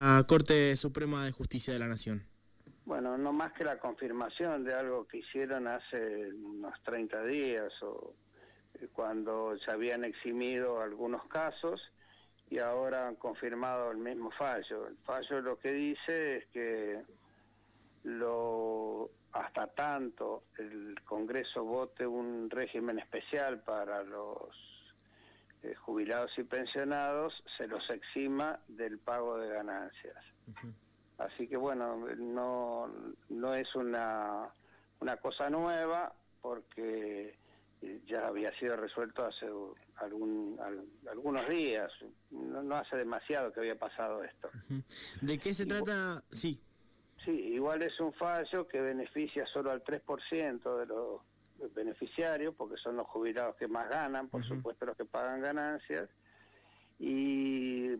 la Corte Suprema de Justicia de la Nación? Bueno, no más que la confirmación de algo que hicieron hace unos 30 días o eh, cuando se habían eximido algunos casos y ahora han confirmado el mismo fallo. El fallo lo que dice es que lo hasta tanto el Congreso vote un régimen especial para los eh, jubilados y pensionados, se los exima del pago de ganancias. Así que bueno, no, no es una, una cosa nueva porque ya había sido resuelto hace algún, algunos días, no, hace demasiado que había pasado esto. ¿De qué se trata? Sí. Sí, igual es un fallo que beneficia solo al 3% de los beneficiarios, porque son los jubilados que más ganan, por supuesto los que pagan ganancias, y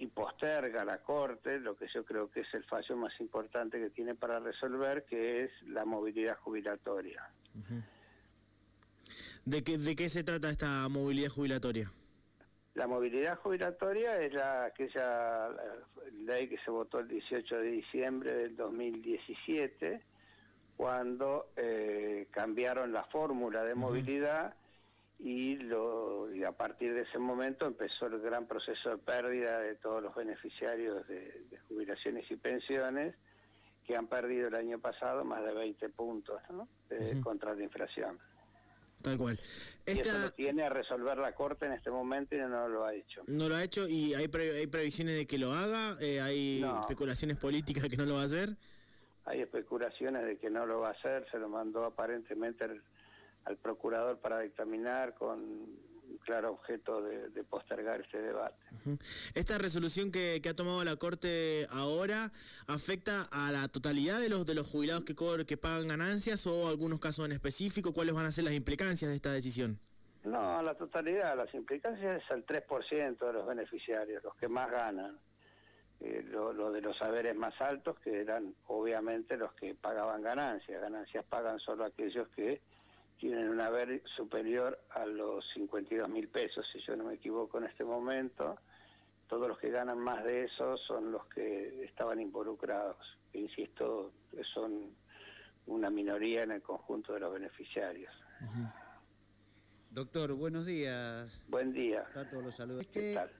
y posterga la Corte lo que yo creo que es el fallo más importante que tiene para resolver, que es la movilidad jubilatoria. ¿De, qué, ¿De qué se trata esta movilidad jubilatoria? La movilidad jubilatoria es la, aquella ley que se votó el 18 de diciembre del 2017, cuando eh, cambiaron la fórmula de movilidad y, lo, y a partir de ese momento empezó el gran proceso de pérdida de todos los beneficiarios de, jubilaciones y pensiones que han perdido el año pasado más de 20 puntos contra la inflación. Tal cual. Y eso lo tiene a resolver la Corte en este momento y no lo ha hecho. No lo ha hecho y hay, hay previsiones de que lo haga, eh, hay especulaciones políticas de que no lo va a hacer. Hay especulaciones de que no lo va a hacer, se lo mandó aparentemente al procurador para dictaminar con claro objeto de, postergar este debate. ¿Esta resolución que, ha tomado la Corte ahora afecta a la totalidad de los de los jubilados que, que pagan ganancias o algunos casos en específico? ¿Cuáles van a ser las implicancias de esta decisión? No, a la totalidad. Las implicancias es al 3% de los beneficiarios, los que más ganan. Eh, lo, de los saberes más altos, que eran obviamente los que pagaban ganancias. Ganancias pagan solo aquellos que tienen un haber superior a los 52 mil pesos, si yo no me equivoco en este momento. Todos los que ganan más de eso son los que estaban involucrados. Insisto, son una minoría en el conjunto de los beneficiarios. Doctor, buenos días. Buen día. todos los saludos. ¿Qué tal?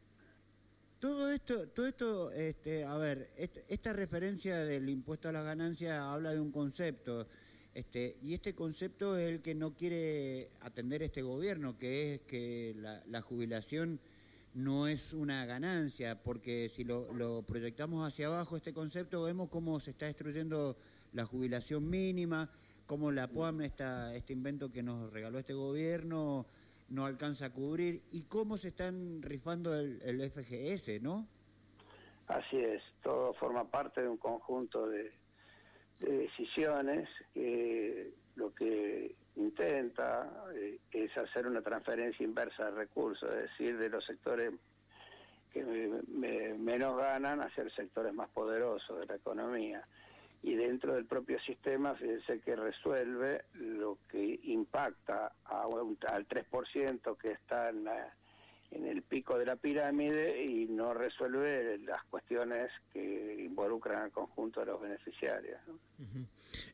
Todo esto, todo esto, este, a ver, esta referencia del impuesto a las ganancias habla de un concepto este, y este concepto es el que no quiere atender este gobierno, que es que la, jubilación no es una ganancia, porque si lo, proyectamos hacia abajo este concepto, vemos cómo se está destruyendo la jubilación mínima, cómo la POAM, este invento que nos regaló este gobierno, no alcanza a cubrir, y cómo se están rifando el, el FGS, ¿no? Así es, todo forma parte de un conjunto de, de decisiones que lo que intenta eh, es hacer una transferencia inversa de recursos, es decir, de los sectores que menos ganan hacia sectores más poderosos de la economía. Y dentro del propio sistema, fíjense que resuelve lo que impacta a al 3% que está en la, en el pico de la pirámide y no resuelve las cuestiones que involucran al conjunto de los beneficiarios.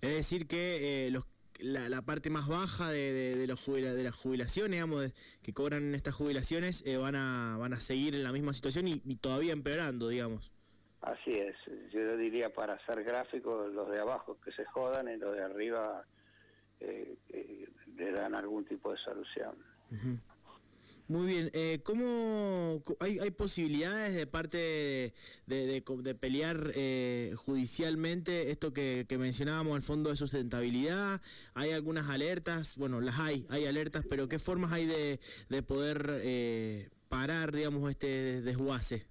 Es decir, que eh, los, la, parte más baja de, de, los de las jubilaciones, digamos, que cobran estas jubilaciones, eh, van, a, van a seguir en la misma situación y, todavía empeorando, digamos. Así es, yo diría para ser gráfico, los de abajo que se jodan y los de arriba eh, le dan algún tipo de solución. Muy bien, eh, ¿cómo hay, hay, posibilidades de parte de, de, pelear eh, judicialmente esto que, mencionábamos, el fondo de sustentabilidad? ¿Hay algunas alertas? Bueno, las hay, hay alertas, pero ¿qué formas hay de poder eh, parar, digamos, este desguace?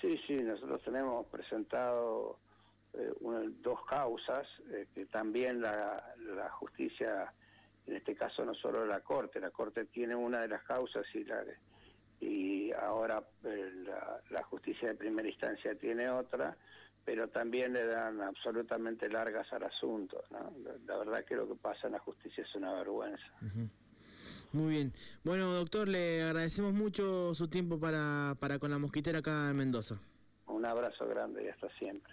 Sí, sí, nosotros tenemos presentado eh, dos causas que también la, la justicia en este caso no solo la Corte, la Corte tiene una de las causas y, la, y ahora eh, la, justicia de primera instancia tiene otra, pero también le dan absolutamente largas al asunto. La, verdad que lo que pasa en la justicia es una vergüenza. Muy bien. Bueno, doctor, le agradecemos mucho su tiempo para, para con la mosquitera acá en Mendoza. un abrazo grande y hasta siempre.